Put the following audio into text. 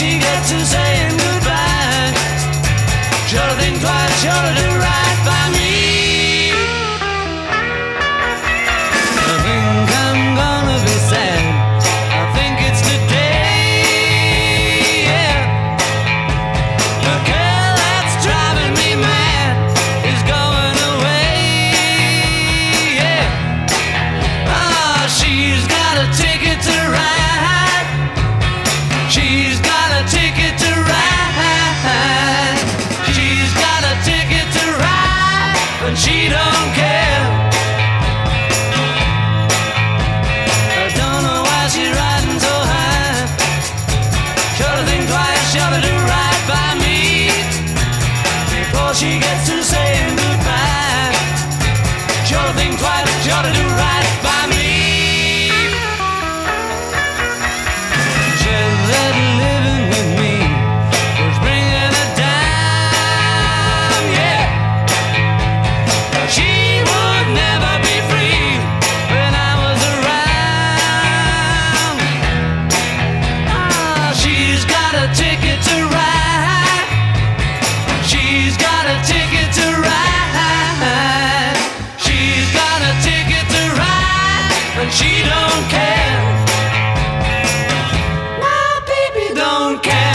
she gets to saying and she don't care. I don't know why she's riding so high. Do right by me before she. don't care.